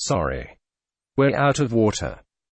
Sorry. We're out of water.